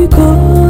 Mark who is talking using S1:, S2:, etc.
S1: 雨过。